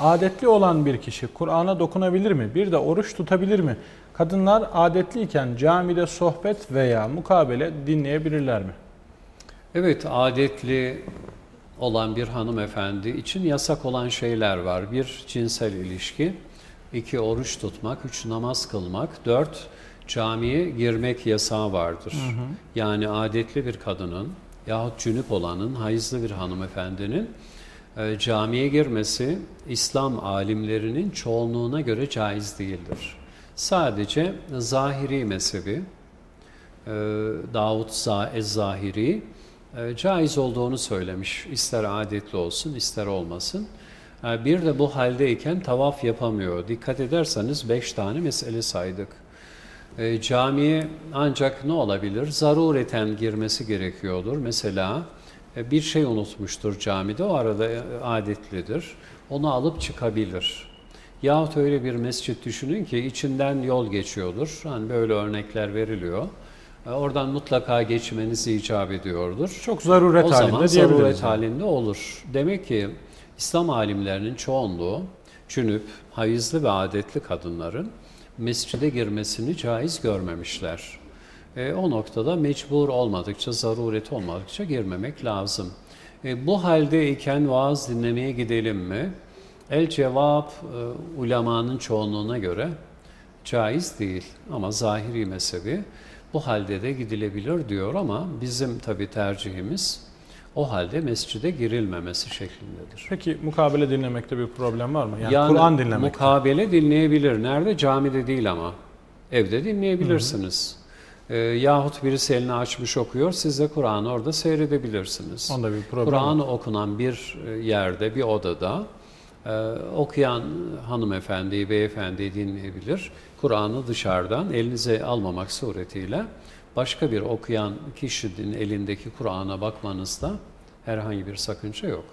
Adetli olan bir kişi Kur'an'a dokunabilir mi? Bir de oruç tutabilir mi? Kadınlar adetliyken camide sohbet veya mukabele dinleyebilirler mi? Evet, adetli olan bir hanımefendi için yasak olan şeyler var. Bir, cinsel ilişki. iki oruç tutmak. Üç, namaz kılmak. Dört, camiye girmek yasağı vardır. Yani adetli bir kadının yahut cünüp olanın, hayızlı bir hanımefendinin e, camiye girmesi İslam alimlerinin çoğunluğuna göre caiz değildir. Sadece zahiri mezhebi, e, Davud Za- Ez-Zahiri e, caiz olduğunu söylemiş. İster adetli olsun, ister olmasın. E, Bir de bu haldeyken tavaf yapamıyor. Dikkat ederseniz beş tane mesele saydık. E, Camiye ancak ne olabilir? Zarureten girmesi gerekiyordur. Mesela bir şey unutmuştur camide, o arada e, adetlidir. Onu alıp çıkabilir. Yahut öyle bir mescit düşünün ki içinden yol geçiyordur. Hani böyle örnekler veriliyor. E, Oradan mutlaka geçmeniz icap ediyordur. Çok zaruret o halinde zaman zaruret halinde olur. Demek ki İslam alimlerinin çoğunluğu cünüp, hayızlı ve adetli kadınların mescide girmesini caiz görmemişler. E, o noktada mecbur olmadıkça, zaruret olmadıkça girmemek lazım. E, bu haldeyken vaaz dinlemeye gidelim mi? El cevap e, ulemanın çoğunluğuna göre caiz değil ama zahiri mezhebi bu halde de gidilebilir diyor ama bizim tabi tercihimiz o halde mescide girilmemesi şeklindedir. Peki mukabele dinlemekte bir problem var mı? Yani, Yani Kur'an dinlemek. Mukabele dinleyebilir. Nerede? Camide değil ama. Evde dinleyebilirsiniz. Ee, yahut birisi elini açmış okuyor, siz de Kur'an'ı orada seyredebilirsiniz. Onda bir problem Kur'an'ı okunan bir e, yerde, bir odada e, okuyan hanımefendiyi, beyefendiyi dinleyebilir. Kur'an'ı dışarıdan elinize almamak suretiyle başka bir okuyan kişinin elindeki Kur'an'a bakmanızda herhangi bir sakınca yok.